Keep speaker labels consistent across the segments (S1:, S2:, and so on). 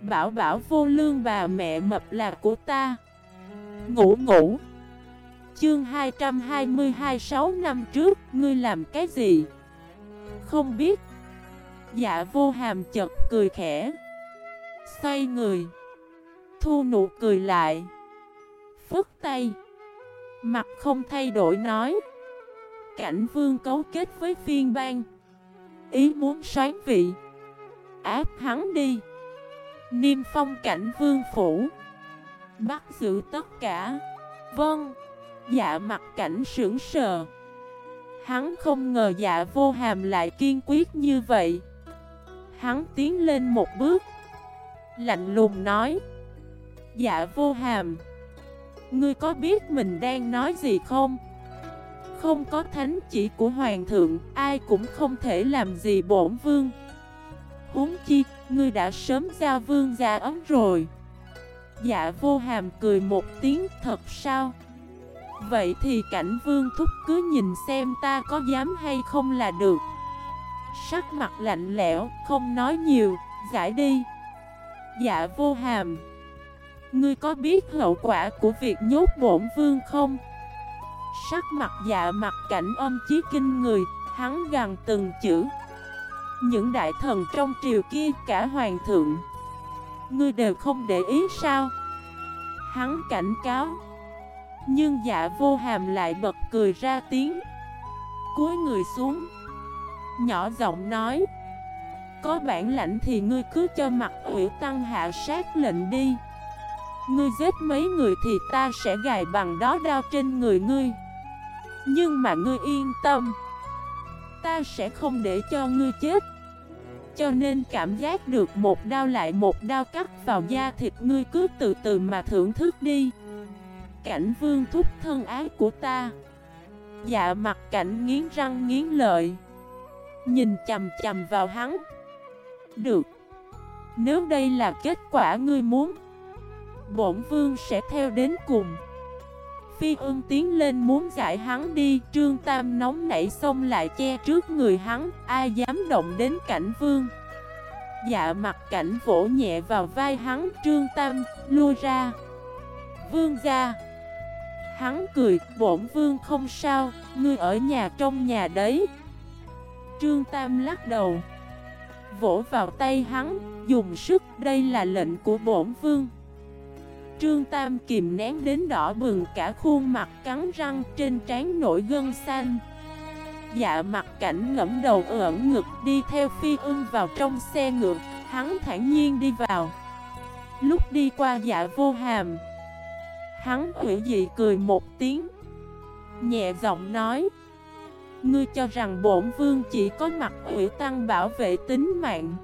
S1: Bảo bảo vô lương bà mẹ mập là của ta. Ngủ ngủ. Chương 222 6 năm trước, Ngươi làm cái gì? Không biết. Dạ vô hàm chật cười khẽ. Xoay người. Thu nụ cười lại. Phức tay. Mặt không thay đổi nói. Cảnh vương cấu kết với phiên bang. Ý muốn xoán vị. Áp hắn đi. Niêm phong cảnh vương phủ. Bắt giữ tất cả. Vâng. Dạ mặt cảnh sưởng sờ. Hắn không ngờ dạ vô hàm lại kiên quyết như vậy. Hắn tiến lên một bước. Lạnh lùng nói. Dạ vô hàm. Ngươi có biết mình đang nói gì không? Không có thánh chỉ của hoàng thượng, Ai cũng không thể làm gì bổn vương. Huống chi Ngươi đã sớm giao vương gia ấm rồi. Dạ vô hàm cười một tiếng thật sao? Vậy thì cảnh vương thúc cứ nhìn xem ta có dám hay không là được. Sắc mặt lạnh lẽo, không nói nhiều, giải đi. Dạ vô hàm. Ngươi có biết hậu quả của việc nhốt bổn vương không? Sắc mặt dạ mặt cảnh âm chí kinh người, hắn gần từng chữ. Những đại thần trong triều kia, cả hoàng thượng. Ngươi đều không để ý sao? Hắn cảnh cáo. Nhưng dạ vô hàm lại bật cười ra tiếng. Cúi người xuống. Nhỏ giọng nói. Có bản lãnh thì ngươi cứ cho mặt ủy tăng hạ sát lệnh đi. Ngươi giết mấy người thì ta sẽ gài bằng đó đao trên người ngươi. Nhưng mà ngươi yên tâm. Ta sẽ không để cho ngươi chết. Cho nên cảm giác được một đao lại một đao cắt vào da thịt ngươi cứ từ từ mà thưởng thức đi. Cảnh vương thúc thân ái của ta. Dạ mặt cảnh nghiến răng nghiến lợi. Nhìn chầm chầm vào hắn. Được. Nếu đây là kết quả ngươi muốn, Bổn vương sẽ theo đến cùng. Phi ưng tiến lên muốn giải hắn đi, Trương Tam nóng nảy xông lại che trước người hắn Ai dám động đến cảnh vương. Dạ mặt cảnh vỗ nhẹ vào vai hắn, Trương Tam lui ra. Vương ra Hắn cười, bổn vương không sao, Ngươi ở nhà trong nhà đấy. Trương Tam lắc đầu. Vỗ vào tay hắn, Dùng sức, đây là lệnh của bổn vương. Trương Tam kìm nén đến đỏ bừng cả khuôn mặt cắn răng trên trán nổi gân xanh. Dạ mặt cảnh ngẫm đầu ẩn ngực đi theo phi ưng vào trong xe ngựa Hắn thản nhiên đi vào. Lúc đi qua dạ vô hàm Hắn hủy dị cười một tiếng Nhẹ giọng nói Ngươi cho rằng bổn vương chỉ có mặt hủy tăng bảo vệ tính mạng.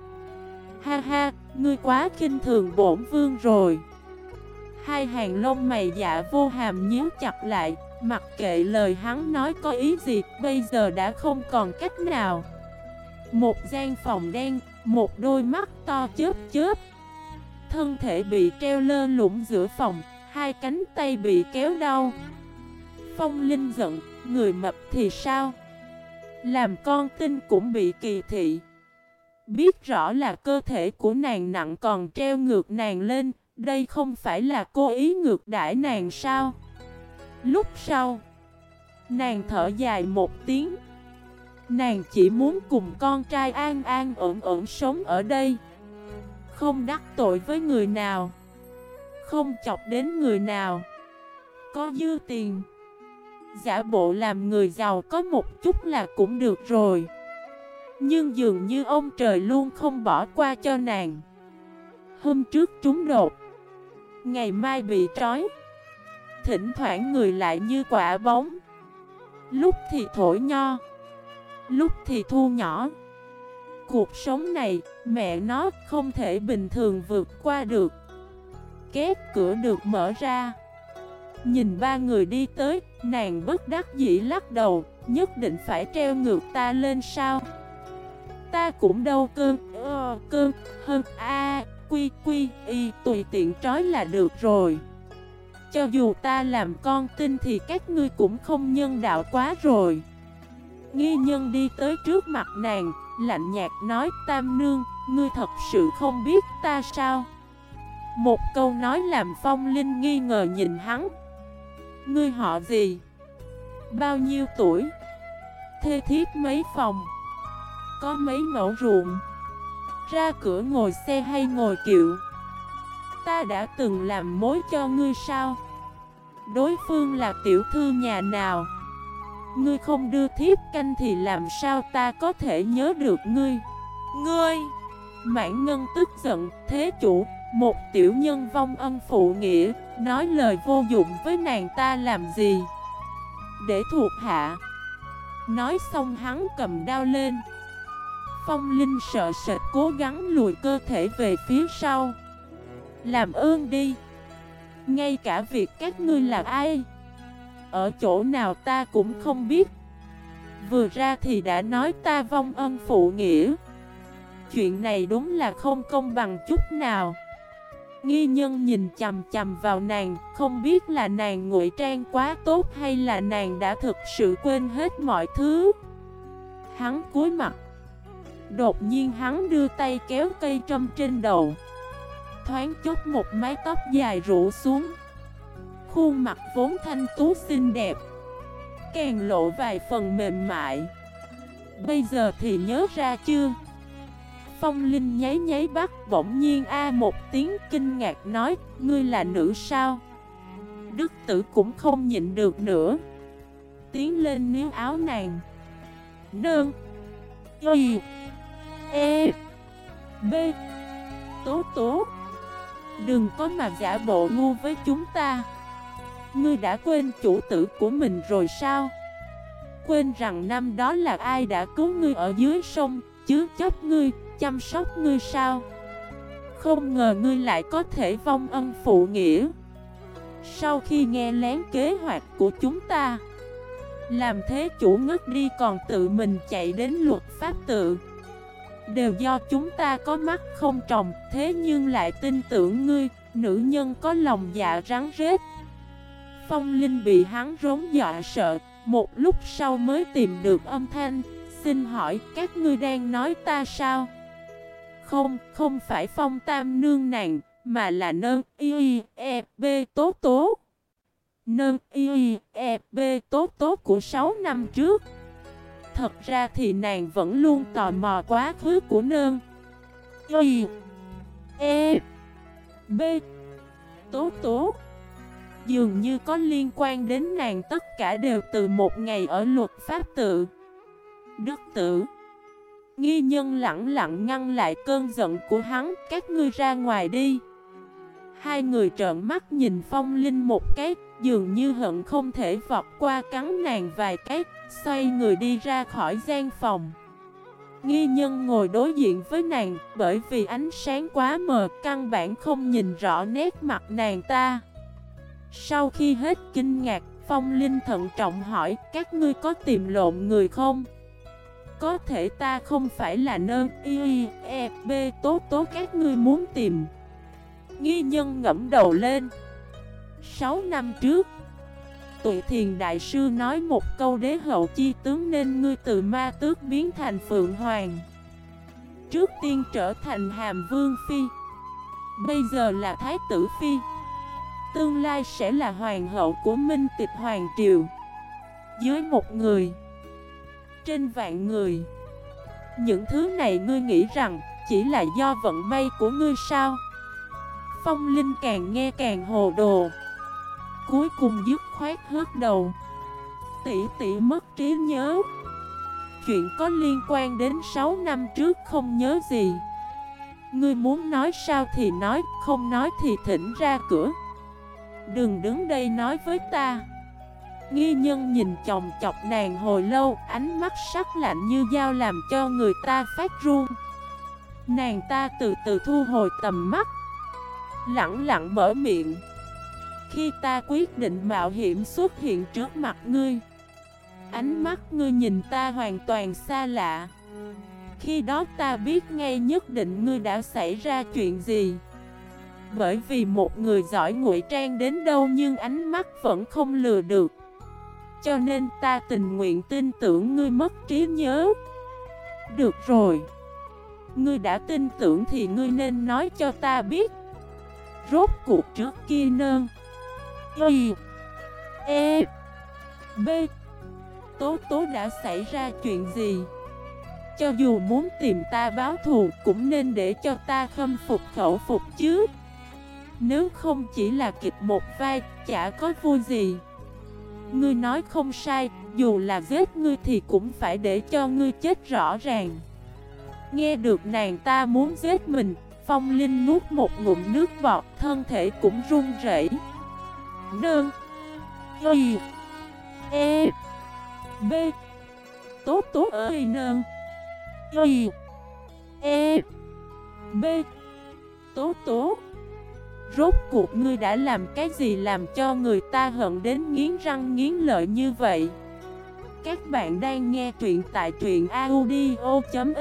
S1: Ha ha, ngươi quá kinh thường bổn vương rồi. Hai hàng lông mày dạ vô hàm nhíu chặt lại, Mặc kệ lời hắn nói có ý gì, Bây giờ đã không còn cách nào. Một gian phòng đen, Một đôi mắt to chớp chớp. Thân thể bị treo lơ lũng giữa phòng, Hai cánh tay bị kéo đau. Phong Linh giận, Người mập thì sao? Làm con tin cũng bị kỳ thị. Biết rõ là cơ thể của nàng nặng còn treo ngược nàng lên đây không phải là cô ý ngược đãi nàng sao? Lúc sau, nàng thở dài một tiếng. Nàng chỉ muốn cùng con trai an an ẩn ẩn sống ở đây. Không đắc tội với người nào. Không chọc đến người nào. Có dư tiền. Giả bộ làm người giàu có một chút là cũng được rồi. Nhưng dường như ông trời luôn không bỏ qua cho nàng. Hôm trước trúng đột. Ngày mai bị trói. Thỉnh thoảng người lại như quả bóng. Lúc thì thổi nho, Lúc thì thu nhỏ. Cuộc sống này, Mẹ nó không thể bình thường vượt qua được. Két cửa được mở ra. Nhìn ba người đi tới, Nàng bất đắc dĩ lắc đầu, Nhất định phải treo ngược ta lên sao? Ta cũng đâu cơn Ơ cơn Hơn A quy quy, y, tùy tiện trói là được rồi Cho dù ta làm con tin thì các ngươi cũng không nhân đạo quá rồi Nghi nhân đi tới trước mặt nàng, Lạnh nhạt nói, Tam nương, Ngươi thật sự không biết ta sao Một câu nói làm Phong Linh nghi ngờ nhìn hắn Ngươi họ gì? Bao nhiêu tuổi? Thê thiếp mấy phòng? Có mấy mẫu ruộng? Ra cửa ngồi xe hay ngồi kiệu? Ta đã từng làm mối cho ngươi sao? Đối phương là tiểu thư nhà nào? Ngươi không đưa thiếp canh thì làm sao ta có thể nhớ được ngươi? Ngươi! Mãn Ngân tức giận, thế chủ, một tiểu nhân vong ân phụ nghĩa, nói lời vô dụng với nàng ta làm gì? Để thuộc hạ. Nói xong hắn cầm đao lên. Phong Linh sợ sệt cố gắng lùi cơ thể về phía sau. Làm ơn đi. Ngay cả việc các ngươi là ai? Ở chỗ nào ta cũng không biết. Vừa ra thì đã nói ta vong ân phụ nghĩa. Chuyện này đúng là không công bằng chút nào. Nghi nhân nhìn chầm chầm vào nàng, không biết là nàng ngụy trang quá tốt hay là nàng đã thực sự quên hết mọi thứ. Hắn cúi mặt. Đột nhiên hắn đưa tay kéo cây trâm trên đầu. Thoáng chốc một mái tóc dài rủ xuống. Khuôn mặt vốn thanh tú xinh đẹp. Càng lộ vài phần mềm mại. Bây giờ thì nhớ ra chưa? Phong Linh nháy nháy bắt bỗng nhiên A một tiếng kinh ngạc nói, Ngươi là nữ sao Đức tử cũng không nhịn được nữa Tiến lên níu áo nàng Nương Y E B. Tố tố. Đừng có mà giả bộ ngu với chúng ta. Ngươi đã quên chủ tử của mình rồi sao? Quên rằng năm đó là ai đã cứu ngươi ở dưới sông Chứ chấp ngươi, chăm sóc ngươi sao? Không ngờ ngươi lại có thể vong ân phụ nghĩa. Sau khi nghe lén kế hoạch của chúng ta, Làm thế chủ ngất đi còn tự mình chạy đến luật pháp tự. Đều do chúng ta có mắt không trồng Thế nhưng lại tin tưởng ngươi Nữ nhân có lòng dạ rắn rết Phong Linh bị hắn rốn dọa sợ Một lúc sau mới tìm được âm thanh Xin hỏi các ngươi đang nói ta sao không, không phải phong tam nương nàng, mà là nơn y e b tố tố. Nơn y e b tố tố của 6 năm trước. Thật ra thì nàng vẫn luôn tò mò quá khứ của nương. y e b tố tố. Dường như có liên quan đến nàng tất cả đều từ một ngày ở luật pháp tự. Đức tử Nghi nhân lặng lặng ngăn lại cơn giận của hắn, Các ngươi ra ngoài đi Hai người trợn mắt nhìn phong linh một cái, Dường như hận không thể vọt qua cắn nàng vài cái Xoay người đi ra khỏi gian phòng. Nghi nhân ngồi đối diện với nàng, Bởi vì ánh sáng quá mờ, Căn bản không nhìn rõ nét mặt nàng ta. Sau khi hết kinh ngạc, Phong Linh thận trọng hỏi, Các ngươi có tìm lộn người không? Có thể ta không phải là nơ, y e b tố tố các ngươi muốn tìm. Nghi nhân ngẫm đầu lên. 6 năm trước Tụi thiền đại sư nói một câu đế hậu chi tướng nên ngươi từ ma tước biến thành phượng hoàng. Trước tiên trở thành hàm vương phi. Bây giờ là thái tử phi. Tương lai sẽ là hoàng hậu của minh tịch hoàng triều. Dưới một người. Trên vạn người. Những thứ này ngươi nghĩ rằng chỉ là do vận may của ngươi sao? Phong Linh càng nghe càng hồ đồ. Cuối cùng dứt khoát hớt đầu. Tỷ tỷ mất trí nhớ. Chuyện có liên quan đến 6 năm trước không nhớ gì. Ngươi muốn nói sao thì nói, Không nói thì thỉnh ra cửa. Đừng đứng đây nói với ta. Nghi nhân nhìn chồng chọc nàng hồi lâu, Ánh mắt sắc lạnh như dao làm cho người ta phát run. Nàng ta từ từ thu hồi tầm mắt. Lặng lặng mở miệng. Khi ta quyết định mạo hiểm xuất hiện trước mặt ngươi. Ánh mắt ngươi nhìn ta hoàn toàn xa lạ. Khi đó ta biết ngay nhất định ngươi đã xảy ra chuyện gì. Bởi vì một người giỏi ngụy trang đến đâu nhưng ánh mắt vẫn không lừa được. Cho nên ta tình nguyện tin tưởng ngươi mất trí nhớ. Được rồi. Ngươi đã tin tưởng thì ngươi nên nói cho ta biết. Rốt cuộc trước kia nơn Y E B. Tố tố đã xảy ra chuyện gì? Cho dù muốn tìm ta báo thù Cũng nên để cho ta khâm phục khẩu phục chứ. Nếu không chỉ là kịch một vai, Chả có vui gì. Ngươi nói không sai, Dù là giết ngươi thì cũng phải để cho ngươi chết rõ ràng. Nghe được nàng ta muốn giết mình, Phong Linh nuốt một ngụm nước bọt, Thân thể cũng run rẩy. Đơn Y E B. Tốt tốt ơi nơn Y E B. Tốt tốt. Rốt cuộc ngươi đã làm cái gì làm cho người ta hận đến nghiến răng nghiến lợi như vậy? Các bạn đang nghe truyện tại truyện audio.fif